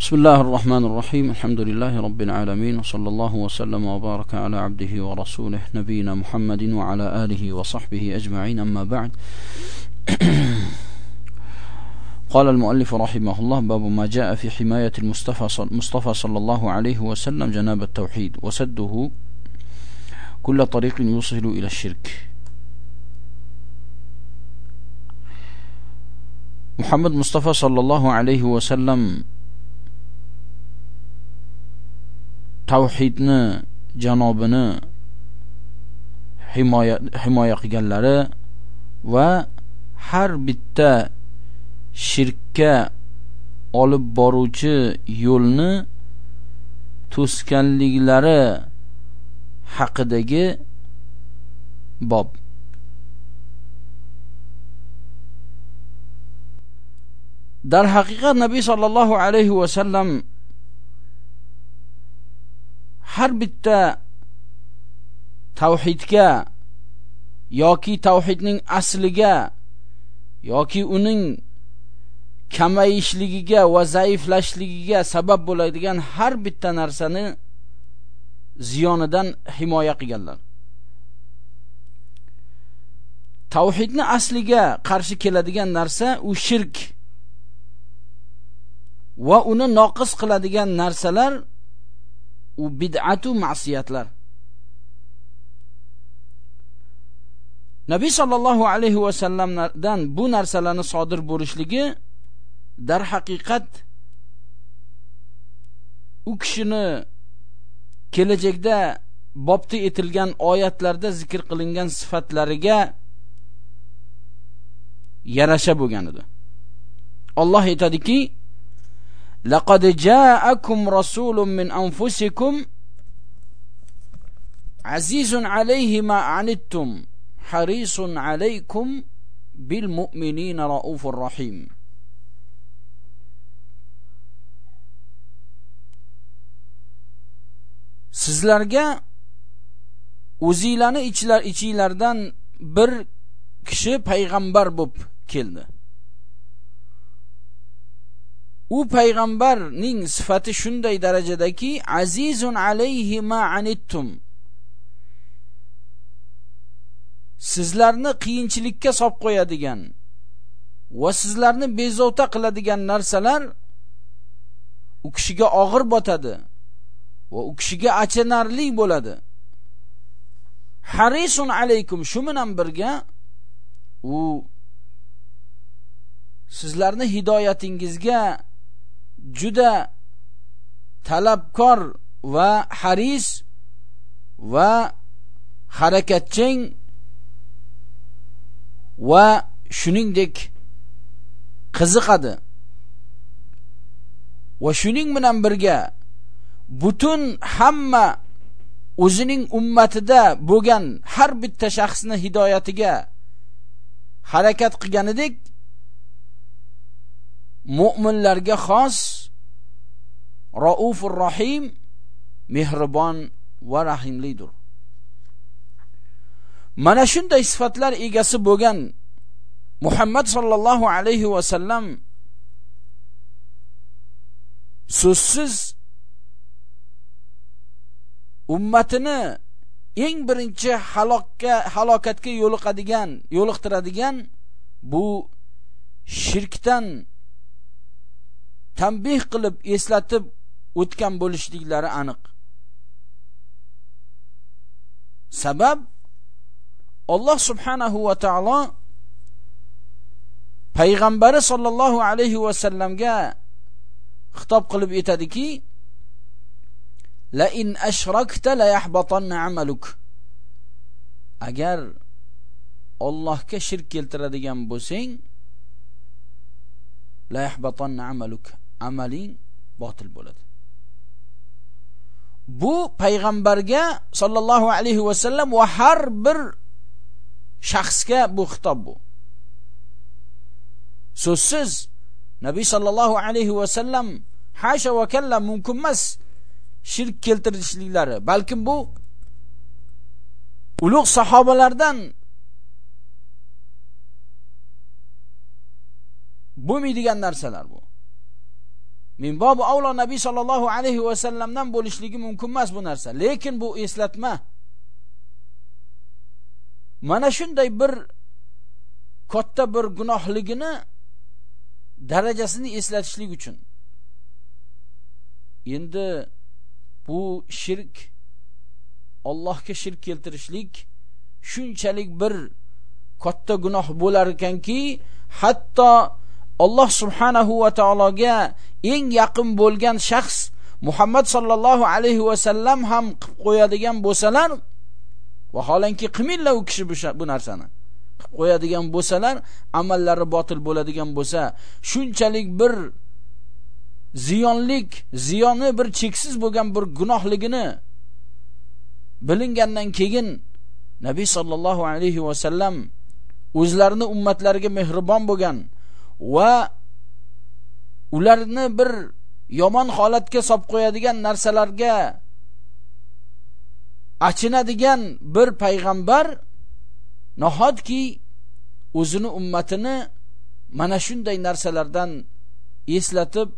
بسم الله الرحمن الرحيم الحمد لله رب العالمين وصلى الله وسلم وبارك على عبده ورسوله نبينا محمد وعلى آله وصحبه أجمعين أما بعد قال المؤلف رحمه الله باب ما جاء في حماية المصطفى صلى الله عليه وسلم جناب التوحيد وسده كل طريق يوصل إلى الشرك محمد مصطفى صلى الله عليه وسلم tavhidni janobini himoya himoya qilganlari va har bitta shirkka olib boruvchi yo'lni to'sganliklari haqidagi bob. Darhaqiqat nabiy sollallohu alayhi vasallam har bitta tavhidga yoki tavhidning asliga yoki uning kamayishligiga va zaiflashligiga sabab bo'ladigan har bitta narsani ziyonidan himoya qilganlar. Tavhidni asliga qarshi keladigan narsa u shirk va uni noqis qiladigan narsalar u bid'atu ma'siyatlar Nabiy sallallohu alayhi va sallamdan bu narsalarni sodir bo'lishligi dar haqiqat u kishini kelajakda bobti etilgan oyatlarda zikr qilingan sifatlariga yarasha bo'lgan edi. Alloh aytadiki: laqad ja'akum rasulun min anfusikum azizun alayhi ma anittum harisun alaykum bil mu'minina raufur rahim sizlarga o'zinglarni ichlar ichinglardan bir kishi payg'ambar bo'lib keldi. U payg'ambarning sifati shunday darajadaki azizun alayhi ma anittum. Sizlarni qiyinchilikka solib qo'yadigan va sizlarni bezovta qiladigan narsalar u kishiga og'ir botadi va u kishiga achinarli bo'ladi. Harisun alaykum shu bilan birga u sizlarni hidoyatingizga juda talabkor va haris va harakatchang va shuningdek qiziqadi. Va shuning bilan birga butun hamma o'zining ummatida bo'lgan har bitta shaxsni hidoyatiga harakat qilganidek mu'minlarga xos raufur Rahim mehribon va rahimlidir. Mana shunday sifatlar egasi bo'lgan muhammad sallallohu alayhi va sallam so'zsiz ummatini eng birinchi halokka halokatga yo'liqadigan yo'liqtiradigan bu shirkdan tanbih qilib eslatib o'tgan bo'lishliklari aniq. Sabab Alloh subhanahu va taolo payg'ambari sollallohu alayhi va sallamga xitob qilib aytadiki la in ashrakta la yahbatanna amaluk. Agar Allohga shirk keltiradigan bo'lsang la yahbatanna amaluk. Amaling botil bo'ladi. Bu payg'ambarga sollallohu alayhi vasallam va har bir shaxsga bu xitob bu. So'zsiz nabiy sollallohu alayhi vasallam hasha va kalla mumkin emas shirk keltirishliklari. Balkim bu ulug' sahobalardan bo'lmaydigan narsalar bu. Min bobu avlo nabiy sollallohu alayhi vasallamdan bo'lishligi mumkin emas bu narsa. Lekin bu eslatma. Mana shunday bir katta bir gunohligini darajasini eslatishlik uchun. Endi bu shirk Allohga shirk keltirishlik shunchalik bir katta gunoh bo'lar ekanki hatto Alloh subhanahu va taologa eng yaqin bo'lgan shaxs Muhammad sallallohu alayhi va sallam ham qilib qo'yadigan bo'lsalar vaholanki qilmaylar u kishi bu narsani. Qilib qo'yadigan bo'lsalar amallari botil bo'ladigan bo'lsa shunchalik bir ziyonlik ziyoni bir cheksiz bo'lgan bir gunohligini bilingandan keyin nabiy sallallohu alayhi va sallam o'zlarini ummatlariga mehribon bo'lgan va ularni bir yomon holatga solib qo'yadigan narsalarga achinadigan bir payg'ambar nahotki o'zini ummatini mana shunday narsalardan eslatib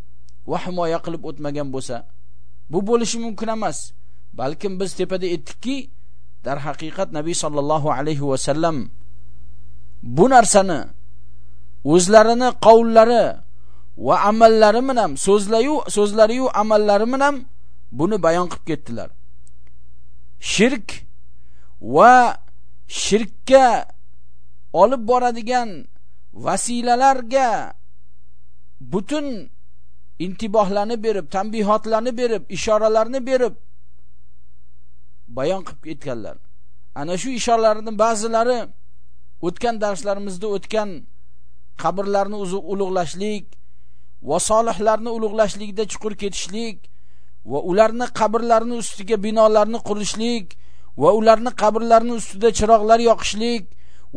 va himoya qilib o'tmagan bo'lsa bu bo'lishi mumkin emas. Balkim biz tepada aytdikki dar haqiqat nabiy sollallohu alayhi vasallam bu narsani o'zlarini qavllari va amallari bilan so'zlayu so'zlariyu amallari bilan buni bayon qilib ketdilar. Shirk va shirkka olib boradigan vasilalarga butun intibohlarni berib tanbihotlarni berib ishoralarni berib bayon qilib ketganlar. Ana shu ishoralarning ba'zilari o'tgan darslarimizda o'tgan qabrlarni ulug'lashlik va solihlarni ulug'lashlikda chuqur ketishlik va ularni qabrlarini ustiga binolarni qurishlik va ularni qabrlarini ustida chiroqlar yoqishlik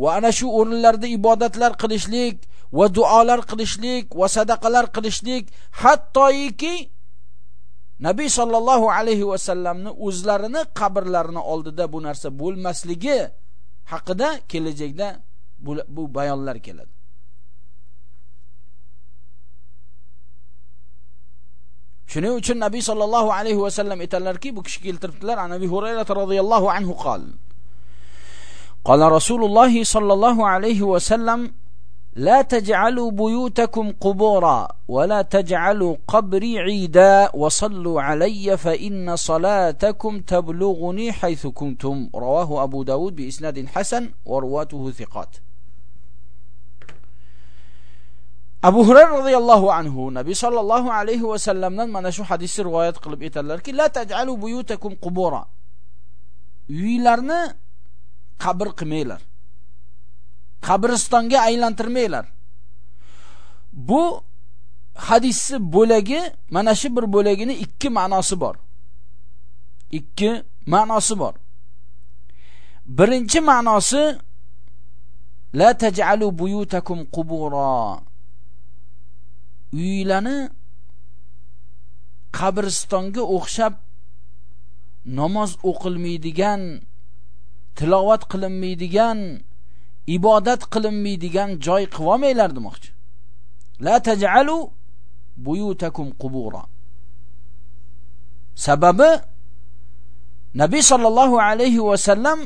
va ana shu o'rinlarda ibodatlar qilishlik va duolar qilishlik va sadaqalar qilishlik hattoiki Nabiy sallallohu alayhi va sallamni o'zlarini qabrlarini oldida bu narsa bo'lmasligi haqida kelajakda bu bayonlar keladi. شنو شن النبي صلى الله عليه وسلم اتلركي بكشكيل ترتلر عن أبي هريرة رضي الله عنه قال قال رسول الله صلى الله عليه وسلم لا تجعلوا بيوتكم قبورا ولا تجعلوا قبري عيدا وصلوا علي فإن صلاتكم تبلغني حيث كنتم. رواه أبو داود بإسناد حسن ورواته ثقات. Abu hurayra radhiyallahu anhu nabiy sallallahu alayhi vasallamdan mana shu hadisni rivoyat qilib aytadilarki la taj'alu buyutakum qubura. Uylarni qabr qilmanglar. Qabristonga aylantirmanglar. Bu hadisni bo'lagi mana shu bir bo'lagini ikki ma'nosi bor. Ikki ma'nosi bor. Birinchi ma'nosi la taj'alu buyutakum qubura. Uylani qabristonga o'xshab namoz o'qilmaydigan tilovat qilinmaydigan ibodat qilinmaydigan joy qilib olmanglar demoqchi. La taj'alu buyutakum qubura. Sababi nabiy sollallohu alayhi vasallam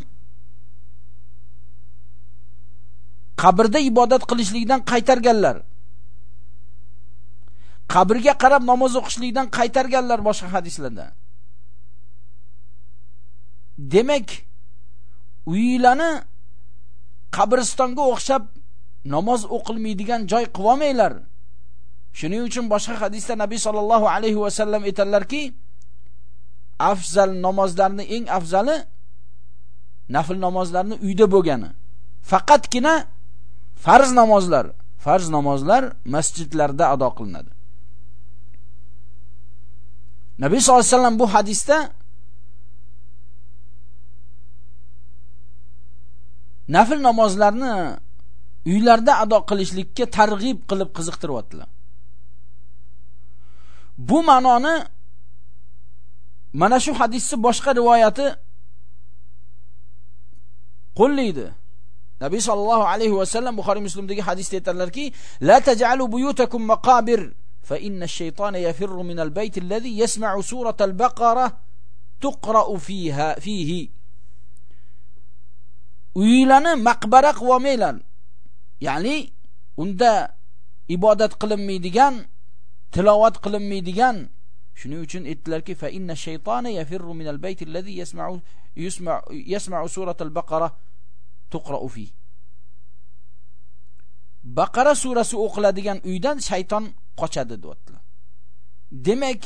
qabrda ibodat qilishlikdan qaytarganlar. Qabrga qarab namoz o'qishlikdan qaytarganlar boshqa hadislarda. Demak uylarni qabristonga o'xshab namoz o'qilmaydigan joy qilib olmanglar shuning uchun boshqa hadisda nabiy sollallohu alayhi vasallam aytadilarki afzal namozlarni eng afzali nafl namozlarni uyda bo'lgani. Faqatgina farz namozlar farz namozlar masjidlarda ado qilinadi. Nabiy sollallohu alayhi vasallam bu hadisda nafl namozlarni uylarda ado qilishlikka targ'ib qilib qiziqtiryaptilar. Bu ma'noni mana shu hadisni boshqa rivoyati qo'llaydi. Nabiy sollallohu alayhi vasallam buxoriy muslimdagi hadisda aytadilarki la taj'alu buyutakum maqabir. فإن الشيطان يفر من البيت الذي يسمع سورة البقرة تقرأ فيها فيه uylarni maqbara qilolmanglar ya'ni unda ibodat qilinmaydigan tilovat qilinmaydigan shuning uchun aytdilarki fa inna shaytona yafirru min al-bayt alladhi yasma'u yasma'u yasma'u surat al-baqara tuqra'u fi baqara surasi o'qiladigan uydan shayton qochadi deyaptilar. Demak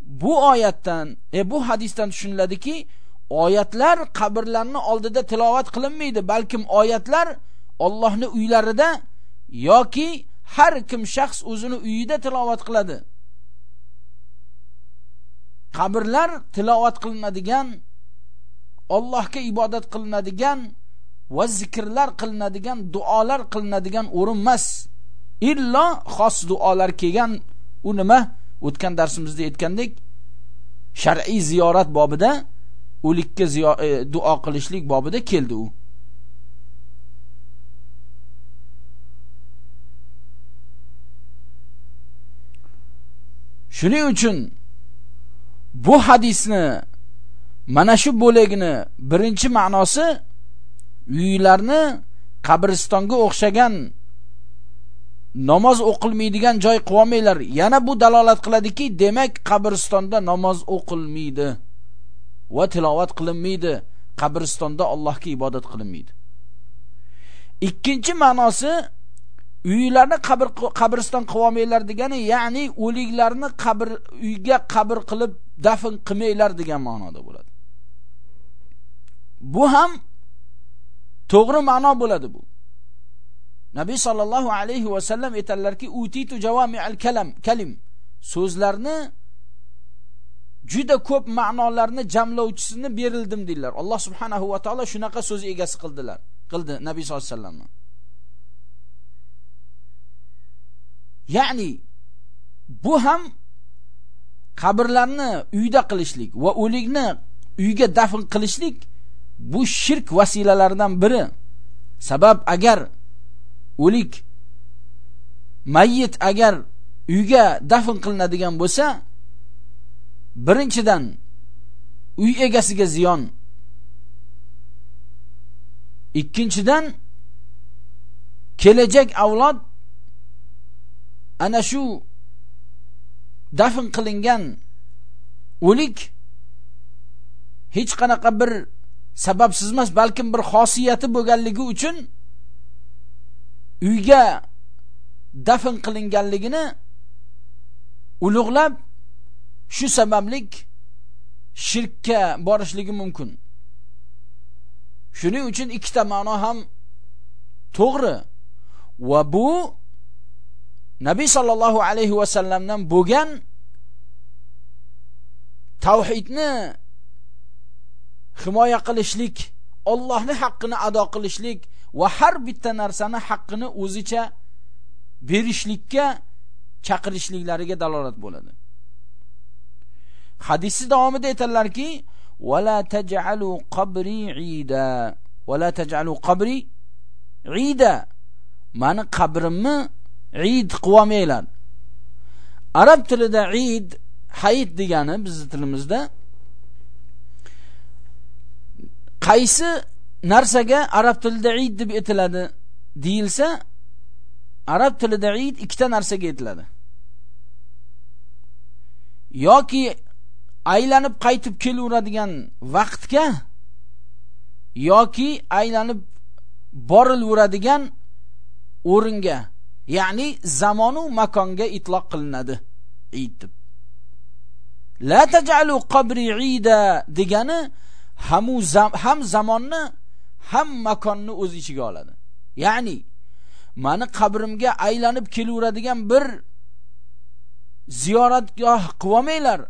bu oyatdan e bu hadisdan tushuniladiki oyatlar qabrlarni oldida tilovat qilinmaydi balkim oyatlar Allohni uylarida yoki har kim shaxs o'zini uyida tilovat qiladi. Qabrlar tilovat qilinadigan Allohga ibodat qilinadigan va zikrlar qilinadigan duolar qilinadigan o'rin emas. Illo xos duolar kelgan u nima? O'tgan darsimizda aytgandek shar'iy ziyorat bobida o'likka e, duo qilishlik bobida keldi u. Shuning uchun bu hadisni mana shu bo'lagini birinchi ma'nosi uylarni qabristonga o'xshagan namoz o'qilmaydigan joy qilolmanglar yana bu dalolat qiladiki demak qabristonda namoz o'qilmaydi va tilovat qilinmaydi. Qabristonda Allohga ibodat qilinmaydi. Ikkinchi ma'nosi uylarni qabr qabriston qilolmanglar degani ya'ni o'liklarni qabr uyga qabr qilib dafn qilmanglar degan ma'noda bo'ladi. Bu ham to'g'ri ma'no bo'ladi bu. Nabiy sollallohu alayhi vasallam aytadilarki utitu al kalam kalim. So'zlarni juda ko'p ma'nolarni jamlovchisini berildim deydilar. Alloh subhanahu va taolo shunaqa so'z egasi qildilar qildi nabiy sollallohu alayhi vasallamni ya'ni bu ham qabrlarni uyda qilishlik va o'likni uyga dafn qilishlik bu shirk vasilalaridan biri. Sabab agar o'lik mayyit agar uyga dafn qilinadigan bo'lsa birinchidan uy egasiga ziyon ikkinchidan kelajak avlod ana shu dafn qilingan o'lik hech qanaqa bir sababsiz emas balkim bir xosiyati bo'lganligi uchun uyga dafn qilinganligini ulug'lab shu sabablik shirkka borishligi mumkin. Shuning uchun ikkita ma'no ham to'g'ri. Va bu nabiy sollallohu alayhi vasallamdan bo'lgan tavhidni himoya qilishlik Allohning haqqini ado qilishlik va har bitta narsani haqqini o'zicha berishlikka chaqirishliklariga dalolat bo'ladi. Hadisi davomida aytadilarki vala taj'alu qabri ida. Vala taj'alu qabri ida. Mani qabrimni id qilolmanglar arab tilida id hayit degani bizni tilimizda qaysi narsaga arab tilida id deb aytiladi deyilsa arab tilida id ikkita narsaga aytiladi yoki aylanib qaytib kelaveradigan vaqtga yoki aylanib borilaveradigan o'ringa ya'ni zamonu makonga itloq qilinadi id deb. La taj'alu qabri ida degani hamu zam, ham zamonni ham makonni o'z ichiga oladi. Ya'ni mani qabrimga aylanib kelaveradigan bir ziyoratgoh qilolmanglar.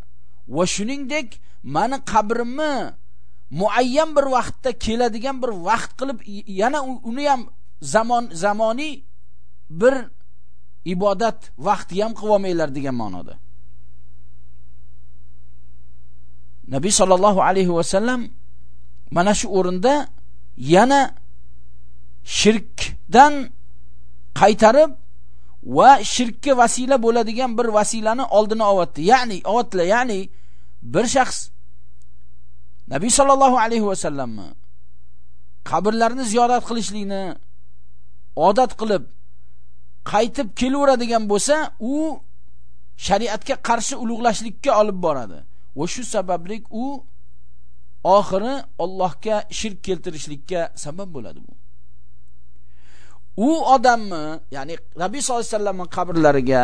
Va shuningdek mani qabrimni muayyan bir vaqtda keladigan bir vaqt qilib yana uni ham zamon zamoniy bir ibodat vaqti ham qilmanglar degan ma'noda. Nabiy sallallohu alayhi va sallam mana shu o'rinda yana shirkdan qaytarib va shirkka vasila bo'ladigan bir vasilani oldini olibdi ya'ni olyaptilar ya'ni bir shaxs nabiy sollallohu alayhi vasallamni qabrlarni ziyorat qilishlikni odat qilib qaytib kelaveradigan bo'lsa u shariatga qarshi ulug'lashlikka olib boradi. Va shu sababli u oxiri Allohga shirk keltirishlikka sabab bo'ladi bu. U odamni ya'ni Nabiy sollallohu alayhi vasallamning qabrlariga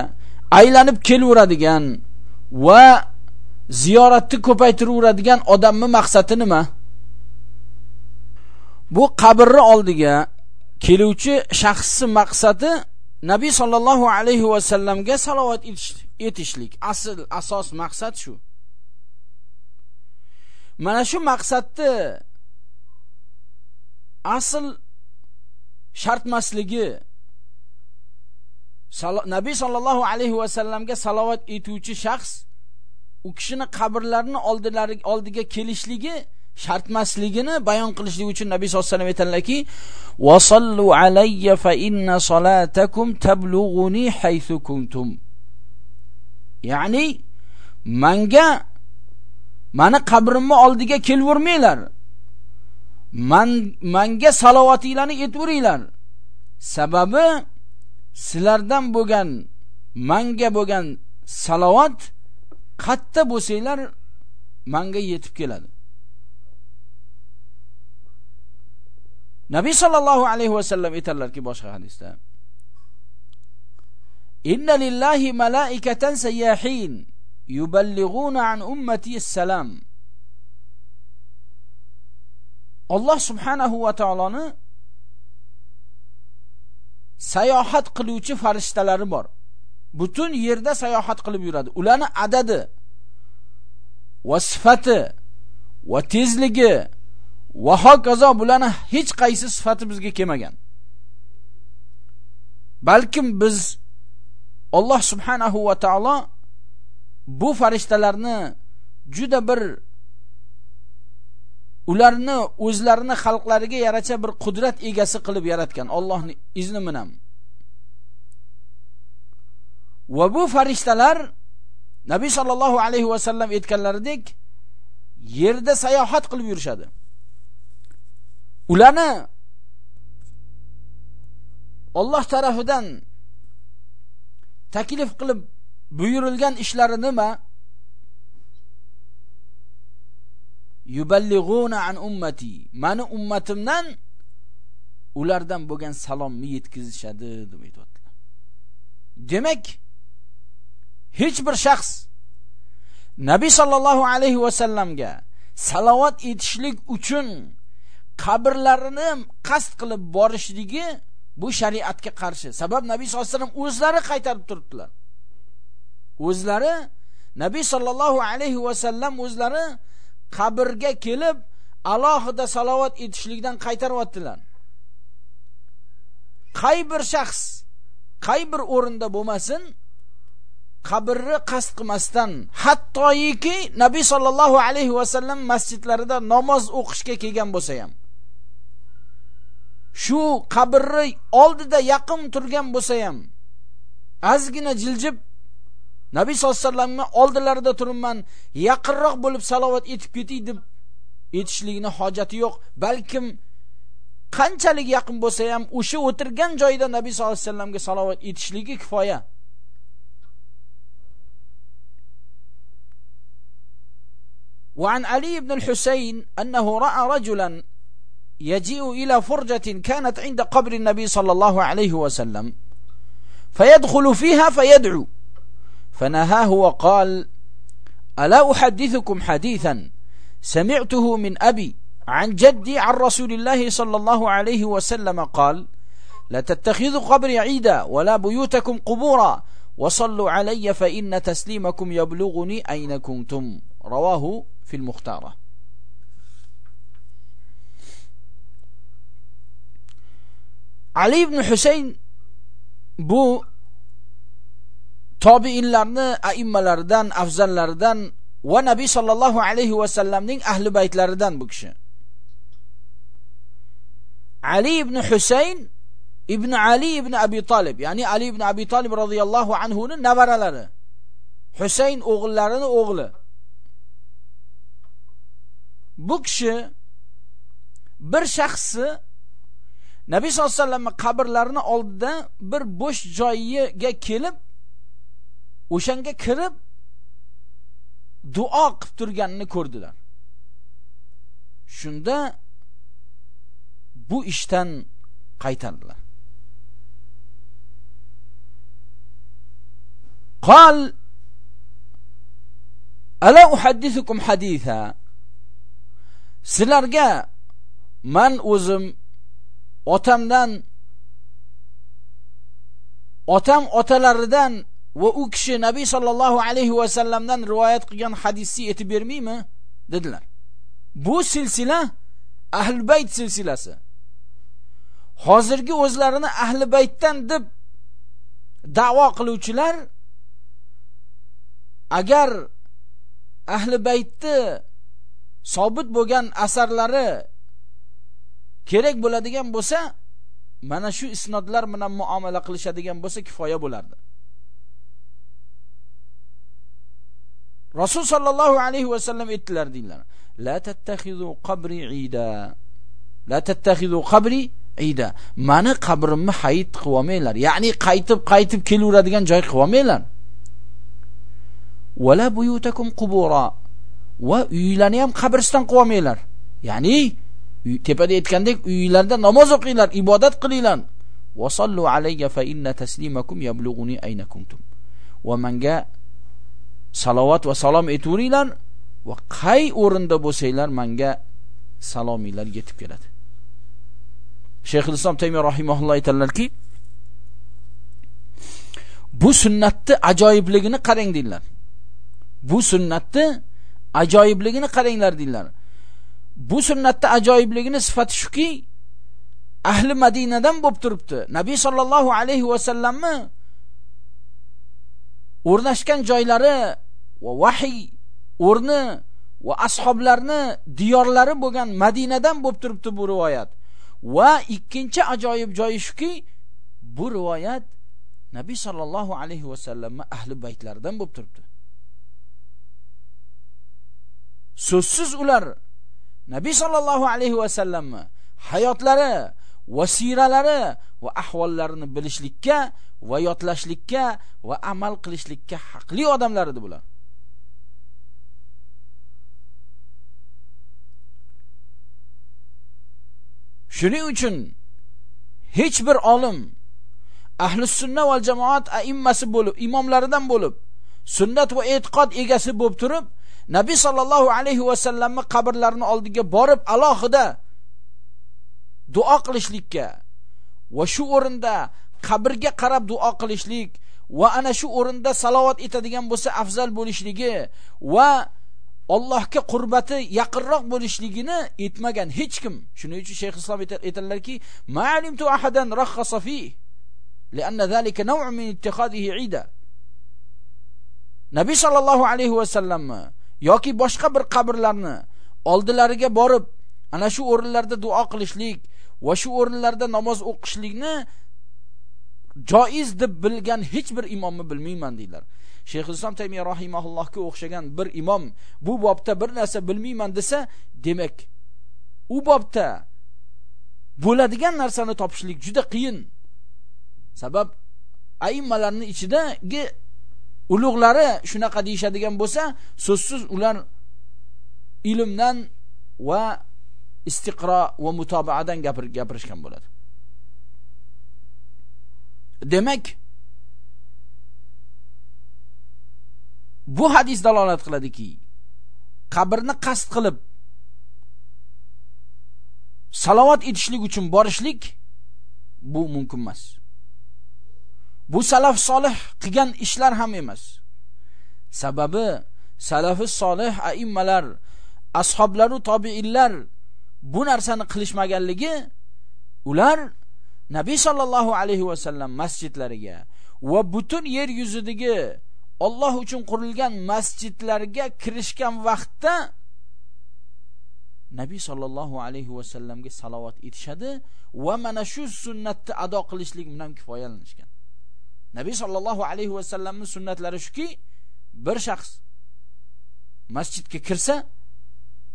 aylanib kelaveradigan va ziyoratni ko'paytiraveradigan odamning maqsadi nima? Bu qabrni oldiga keluvchi shaxsni maqsadi Nabiy sollallohu alayhi va sallamga salovat etishlik asl asos maqsad shu. Mana shu maqsadni asl shartmasligi Nabiy sallallohu alayhi va sallamga salovat etuvchi shaxs u kishini qabrlarini oldilari oldiga kelishligi shartmasligini bayon qilishlik uchun Nabiy sallallohu alayhi vasallam aytadilarki: "Va sallu alayya fa inna salatakum tablughuni haythu kuntum." Ya'ni manga mani qabrimni oldiga kelvermanglar. Man manga salovatinglarni aytveringlar. Sababi sizlardan bo'lgan manga bo'lgan salovat qatta bo'lsanglar manga yetib keladi. Nabiy sallallohu alayhi va sallam aytadilarki boshqa hadisda Inna lillahi malaikatan sayyahin yuballighuna an ummati assalam Alloh subhanahu va taoloni sayohat qiluvchi farishtalari bor. Butun yerda sayohat qilib yuradi. Ularni adadi va sifati va tezligi va hokazo bularni hech qaysi sifati bizga kelmagan. Balkim biz Alloh subhanahu va taolo bu farishtalarni juda bir ularni o'zlarini xalqlariga yaracha bir qudrat egasi qilib yaratgan Allohning izni bilan. Va bu farishtalar Nabiy sallallohu alayhi va sallam aytganlaridek yerda sayohat qilib yurishadi. Ularni Alloh tarafidan taklif qilib buyurilgan ishlari nima? yuballighuna an ummati. Mani ummatimdan ulardan bo'lgan salomni yetkazishadi deb aytadilar demak hech bir shaxs nabiy sallallohu alayhi va sallamga salovat etishlik uchun qabrlarini qasd qilib borishligi bu shariatga qarshi. Sabab nabiy sollallohu alayhi vasallam o'zlari qaytarib turibdilar. O'zlari nabiy sallallohu alayhi va sallam o'zlari qabrga kelib alohida salovat etishlikdan qaytaryaptilar. Qay bir shaxs qay bir o'rinda bo'lmasin qabrni qasd qilmasdan hattoiki nabiy sollallohu alayhi vasallam masjidlarida namoz o'qishga kelgan bo'lsa ham shu qabrni oldida yaqin turgan bo'lsa ham ozgina jiljib Nabiy sollallohu alayhi vasallamga oldilarida turibman, yaqinroq bo'lib salovat etib ketay deb etishligini hojati yo'q. Balkim qanchalik yaqin bo'lsa ham o'sha o'tirgan joyda Nabiy sollallohu alayhi vasallamga salovat etishligi kifoya. وعن علي بن الحسين أنه رأى رجلا يجيء إلى فرجة كانت عند قبر النبي صلى الله عليه وسلم فيدخل فيها فيدعو فنهاه وقال ألا أحدثكم حديثا سمعته من أبي عن جدي عن رسول الله صلى الله عليه وسلم قال لا تتخذوا قبري عيدا ولا بيوتكم قبورا وصلوا علي فإن تسليمكم يبلغني أين كنتم. رواه في المختارة. علي بن حسين بو tobiinlarni aimmalaridan afzallaridan va nabiy sallallohu alayhi va sallamning ahli baytlaridan bu kishi Ali ibn Husayn ibn Ali ibn Abi Talib, ya'ni Ali ibn Abi Talib radhiyallohu anhu ning navaralari. Husayn o'g'illarini o'g'li. Bu kishi bir shaxsi Nabiy sollallohu alayhi vasallam qabrlarini oldida bir bo'sh joyiga kelib o'shanga kirib duo qilib turganini ko'rdilar. Shunda bu ishdan qaytardilar. Qal Ala uhaddisukum haditha Sizlarga man o'zim otamdan otam otalaridan va u kishi Nabiy sollallohu alayhi va sallamdan rivoyat qilgan hadisni aytib bermaymi? dedilar. Bu silsila ahli bayt silsilasi. Hozirgi o'zlarini ahli baytdan deb da'vo qiluvchilar agar ahli baytni sobit bo'lgan asarlari kerak bo'ladigan bo'lsa mana shu isnodlar bilan muomala qilishadigan bo'lsa kifoya bo'lardi rasul sollallohu alayhi vasallam aytdilar deydilar la tattakhizu qabri ida. La tattakhizu qabri ida. Mani qabrimni hayit qilib olmanglar ya'ni qaytib qaytib kelaveradigan joy qilib olmanglar wala buyutakum qubura. Va uylarni ham qabriston qilib olmanglar ya'ni tepada aytgandek uylarda namoz o'qinglar ibodat qilinglar. Sallu alayya fa inna taslimakum yablughuni ayna kuntum. Va menga salovat va salom aytaveringlar va qay o'rinda bo'lsanglar menga salominglar yetib keladi. Shayx islom taymiy rahimahulloh aytadilarki bu sunnatni ajoyibligini qarang deydilar. Bu sunnatni ajoyibligini qaranglar deydilar. Bu sunnatni ajoyibligini sifati shuki ahli Madinadan bo'lib turibdi. Nabiy sallallohu alayhi vasallamni o'rnashgan joylari va vahiy o'rni va ashoblarni diyorlari bo'lgan Madinadan bo'lib turibdi bu rivoyat. Va ikkinchi ajoyib joyi shuki, bu rivoyat Nabiy sallallohu alayhi va sallamni ahli baytlaridan bo'lib turibdi. So'zsiz ular Nabiy sallallohu alayhi va sallamni hayotlari, vasiralari va ahvollarini bilishlikka va yodlashlikka va amal qilishlikka haqli odamlar edi bular. Shuning uchun hech bir olim ahli sunna va jamoat aimmasi bo'lib, imomlaridan bo'lib, sunnat va e'tiqod egasi bo'lib turib, Nabi sallallohu alayhi va sallamni qabrlarini oldiga borib alohida duo qilishlikka va shu o'rinda qabrga qarab duo qilishlik va ana shu o'rinda salovat etadigan bo'lsa afzal bo'lishligi va Allohga qurbati yaqinroq bo'lishligini aytmagan hech kim. Shuning uchun Sheyx Islom aytadilarki, ma'limtu ahadan rakhasa fi lianna zalika naw'un min ittikhadihi 'ida." Nabi sallallohu alayhi va sallam yoki boshqa bir qabrlarni oldilariga borib ana shu o'rinlarda duo qilishlik va shu o'rinlarda namoz o'qishlikni joiz deb bilgan hech bir imomni bilmayman deydilar. Shayx islom taymiya rahimahullohga o'xshagan bir imom bu bobda bir narsa bilmayman desa demak u bobda bo'ladigan narsani topishlik juda qiyin. Sabab aimmalarning ichidagi ulug'lari shunaqa deyishadigan bo'lsa so'zsiz ular ilmdan va istiqro va mutobaadan gapirishgan bo'ladi. Demak bu hadis dalolat qiladiki qabrni qasd qilib salovat etishlik uchun borishlik bu mumkin emas. Bu salaf solih qilgan ishlar ham emas. Sababi salafi solih aimmalar ashoblaru tobiinlar bu narsani qilishmaganligi ular nabiy sallallohu alayhi va sallam masjidlariga va butun yer yuzidagi Alloh uchun qurilgan masjidlarga kirishgan vaqtda nabiy sallallohu alayhi va sallamga salovat etishadi va mana shu sunnatni ado qilishlik bilan kifoyalanishgan. Nabiy sallallohu alayhi va sallamning sunnatlari shuki bir shaxs masjidga kirsa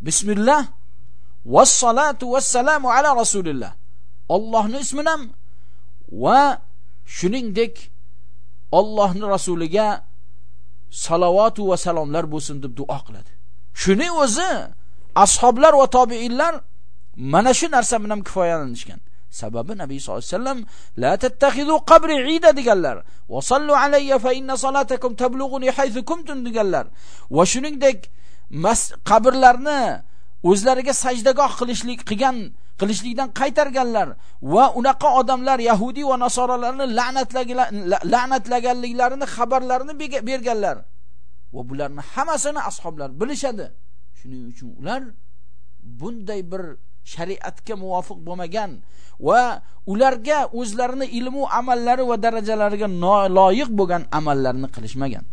bismillah va salatu va salamu ala rasulillah. Allohni ismini ham va shuningdek Allohni rasuliga salovat va salomlar bo'lsin deb duo qiladi. Shuni o'zi ashoblar va tobiinlar mana shu narsa bilan kifoyalanishgan. Sababi Nabiy sollallohu alayhi vasallam la tattakhidu qabri ida deganlar. Va sallu alayya fa inna salatakum tablughuni haythu kuntum deganlar. Va shuningdek qabrlarni o'zlariga sajdagoh qilishlik qilgan qilishlikdan qaytarganlar va unaqa odamlar yahudi va nasoralarni la'natlaganliklarini xabarlarini berganlar. Va bularni hammasini ashoblar bilishadi. Shuning uchun ular bunday bir shariatga muvofiq bo'lmagan va ularga o'zlarini ilmu amallari va darajalariga loyiq bo'lgan amallarni qilishmagan.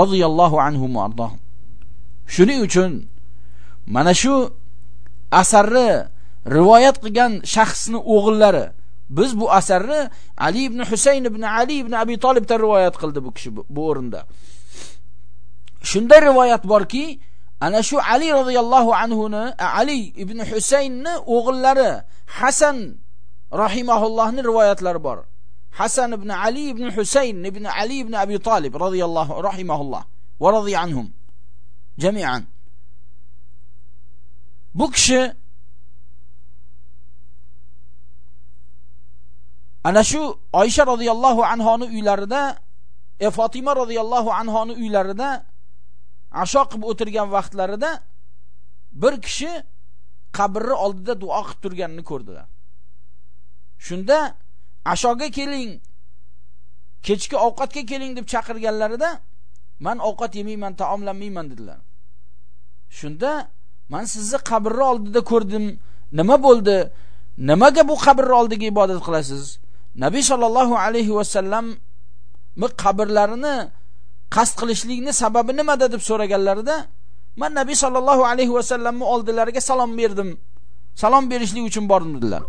Roziyallohu anhu shuning uchun mana shu asarni rivoyat qilgan shaxsni o'g'illari. Biz bu asarni Ali ibn Husayn ibn Ali ibn Abi Talibdan rivoyat qildi bu kishi bu o'rinda. Shunda rivoyat borki ana shu Ali radhiyallohu anhu ni Ali ibn Husaynni o'g'illari Hasan rahimahullohni rivoyatlari bor. Hasan ibn Ali ibn Husayn ibn Ali ibn Abi Talib radhiyallohu rahimahulloh va radhiya anhum jami'an. Bu kishi ana shu Oysha radhiyallohu anhoni uylarida e Fatima radhiyallohu anhoni uylarida asho qilib o'tirgan vaqtlarida bir kishi qabrni oldida duo qilib turganini ko'rdilar. Shunda ashoga keling, kechki ovqatga keling deb chaqirganlarida men ovqat yemayman, taomlanmayman dedilar. Shunda men sizni qabrni oldida ko'rdim. Nima bo'ldi? Nimaga bu qabrni oldiga ibodat qilasiz? Nabiy sallallohu alayhi vasallam mi qabrlarini qasd qilishlikni sababi nimada deb so'raganlarida men Nabiy sallallohu alayhi vasallamni oldilariga salom berdim. Salom berishlik uchun bordim dedilar.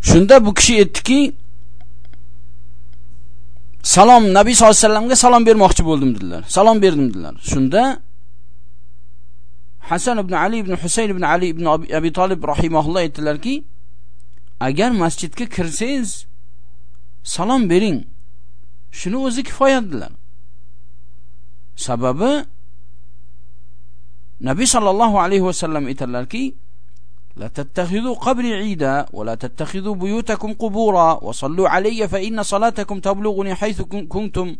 Shunda bu kishi aytdiki, salom Nabiy sollallohu alayhi vasallamga salom bermoqchi bo'ldim dedilar. Salom berdim dedilar. Shunda Hasan ibn Ali ibn Husayn ibn Ali ibn Abi Talib rahimahulloh aytdilarki, agar masjidga kirsangiz salom bering. Shuni o'zi kifoya dedilar. Sababi Nabiy sallallohu alayhi vasallam aytdilarki, لا تتخذوا قبري عيدا ولا تتخذوا بيوتكم قبورا وصلوا علي فإن صلاتكم تبلغني حيث كنتم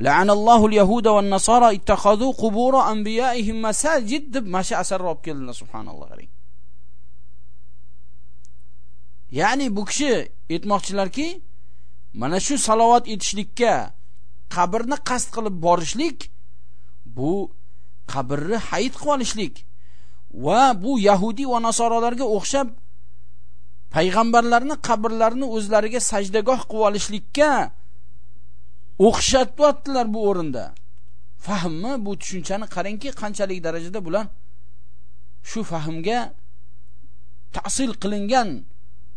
لعن الله اليهود والنصارى اتخذوا قبور أنبيائهم مساجد ما شاء سر كلنا سبحان الله عليه ya'ni bu kishi aytmoqchilarki mana shu salovat etishlikka qabrni qasd qilib borishlik bu qabrni hayit qilib olishlik va bu yahudi va nasorolarga o'xshab payg'ambarlarni qabrlarini o'zlariga sajdagoh qilib olishlikka o'xshatyaptilar bu o'rinda. Fahmmi bu tushunchani qarangki qanchalik darajada bular shu fahmga ta'sil qilingan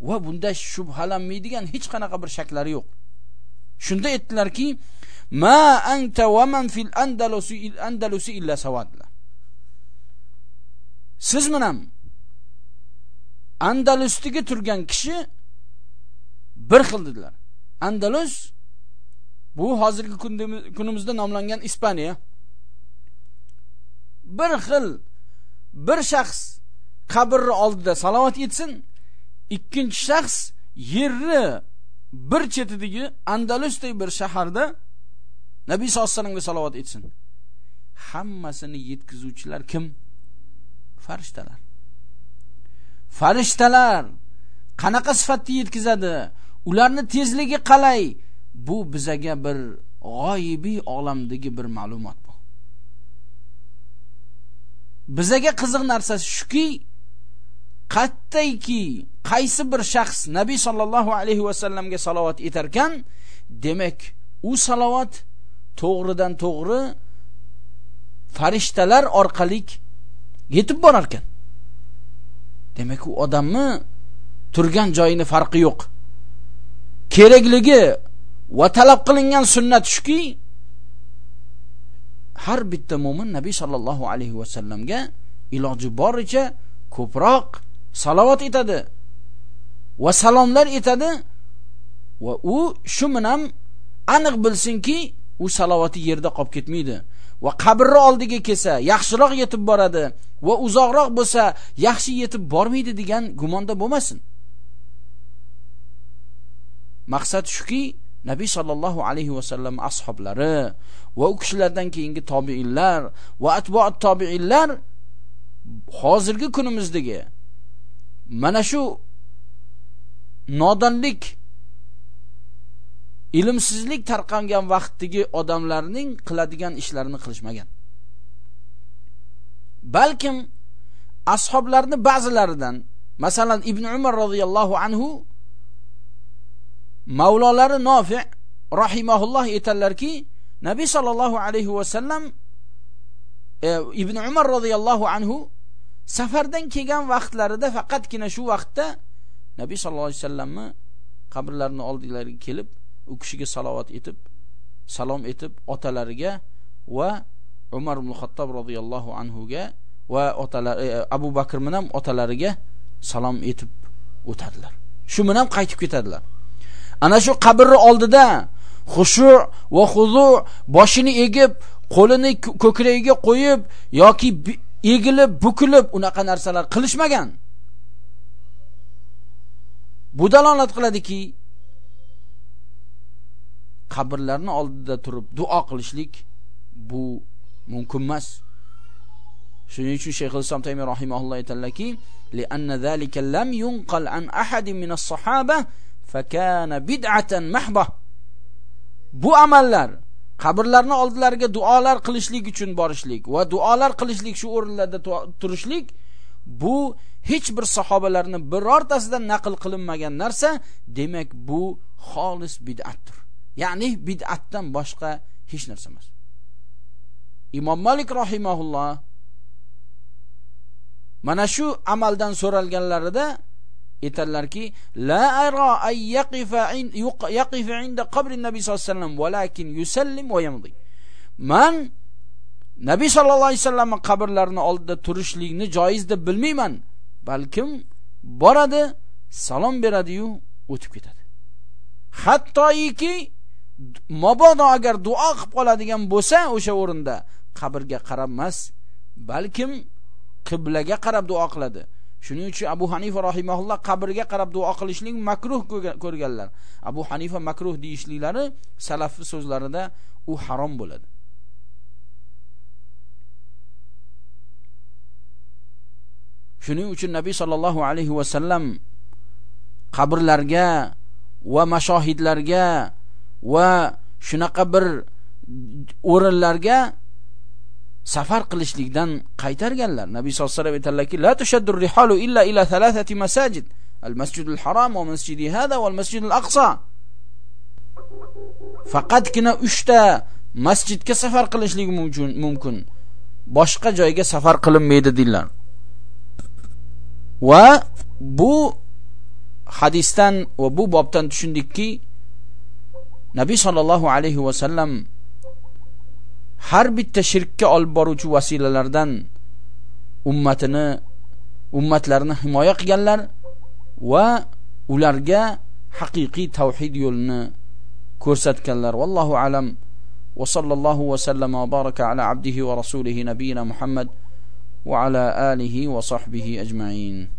va bunda shubhalanmaydigan hech qanaqa bir shaklari yo'q. Shunda aytdilarki ma anta va man fil andalusi andalusi illa sawadlar siz bilan Andalusdagi turgan kishi bir xil dedilar. Andalus bu hozirgi kunimizda nomlangan Ispaniya. Bir xil bir shaxs qabrni oldida salovat etsin, ikkinchi shaxs yerni bir chetidagi Andalusdagi bir shaharda Nabiy sollallohu alayhi vasallamga salovat etsin. Hammasini yetkazuvchilar kim? Farishtalar. Farishtalar qanaqa sifatni yetkazadi? Ularni tezligi qalay? Bu bizaga bir g'oyibiy olamdagi bir ma'lumot bu. Bizaga qiziq narsasi shuki qattayki qaysi bir shaxs nabiy sollallohu alayhi vasallamga salovat etarkan demak u salovat to'g'ridan to'g'ri farishtalar orqalik yetib borar ekan demak u odamni turgan joyini farqi yo'q. Kerakligi va talab qilingan sunnat shuki har bitta mo'min nabiy sollallohu alayhi vasallamga iloji boricha ko'proq salovat etadi va salomlar etadi va u shu bilan aniq bilsinki u salovati yerda qolib ketmaydi. Va qabrni oldiga kelsa yaxshiroq yetib boradi va uzoqroq bo'lsa yaxshi yetib bormaydi degan gumonda bo'lmasin. Maqsad shuki nabiy sollallohu alayhi vasallam ashoblari va u kishilardan keyingi tobiinlar va atboat tobiinlar hozirgi kunimizdagi mana shu nodonlik ilmsizlik tarqangan vaqtdagi odamlarning qiladigan ishlarini qilishmagan. Balkim ashoblarni ba'zilaridan masalan ibn umar roziyallohu anhu mavlolari nofi rahimahulloh aytadilarki nabiy sollallohu alayhi vasallam e, ibn umar roziyallohu anhu safardan kelgan vaqtlarida faqatgina shu vaqtda nabiy sallallohu alayhi vasallamni qabrlarini oldilariga kelib u kishiga salovat etib salom etib otalariga va umar ibn xattob roziyallohu anhuga va otalar e, abu bakr bilan otalariga salom etib o'tadilar. Shu bilan qaytib ketadilar. Ana shu qabrni oldida xushu va huzu boshini egib qo'lini ko'kragiga qo'yib yoki egilib bukilib unaqa narsalar qilishmagan. Bu dalolat qiladiki qabrlarni oldida turib duo qilishlik bu mumkin emas. Shuning uchun shayx islom taymiy rahimahulloh aytadilarki lianna zalika lam yunqal an ahadin min as-sahaba fakana bid'atan mahba bu amallar qabrlarni oldilariga duolar qilishlik uchun borishlik va duolar qilishlik shu o'rinlarda turishlik bu hech bir sahobalarni birortasidan naql qilinmagan narsa demak bu xolis bid'atdir. Ya'ni bid'atdan boshqa hech narsa emas. Imom malik rahimahulloh mana shu amaldan so'ralganlarida aytadilarki la ara ay yaqifa yaqifa inda qabri nabiy sallallohu alayhi vasallam valakin yusallim va yamdi. Man nabiy sallallohu alayhi vasallam qabrlarini oldida turishlikni joiz deb bilmayman balkim boradi salom beradi-yu o'tib ketadi. Hattoiki mabodo agar duo qilib qoladigan bo'lsa o'sha o'rinda qabrga qarab emas balkim qiblaga qarab duo qiladi. Shuning uchun abu hanifa rahimaulloh qabrga qarab duo qilishlik makruh ko'rganlar. Abu hanifa makruh deyishliklari salafni so'zlarida u harom bo'ladi. Shuning uchun nabiy sollallohu alayhi vasallam qabrlarga va mashohidlarga va shunaqa bir o'rinlarga safar qilishlikdan qaytarganlar. Nabiy sollallohu alayhi vasallam aytadilar la tushaddur rihalu illa ila thalathati masajid. Al masjidul haram va masjidi hada va al masjidul aqsa. Faqatgina 3 ta masjidga safar qilishlik mumkin mumkin. Boshqa joyga safar qilinmaydi dedilar. va bu hadisdan va bu bobdan tushundikki nabiy sollallohu alayhi vasallam har bitta shirkka olib boruvchi vasilalardan ummatini ummatlarini himoya qilganlar va ularga haqiqiy tavhid yo'lini ko'rsatganlar vallohu alam va sallallohu va sallama va baraka ala abdihi va rasulihi nabiyina muhammad va ala alihi va sahbihi ajma'in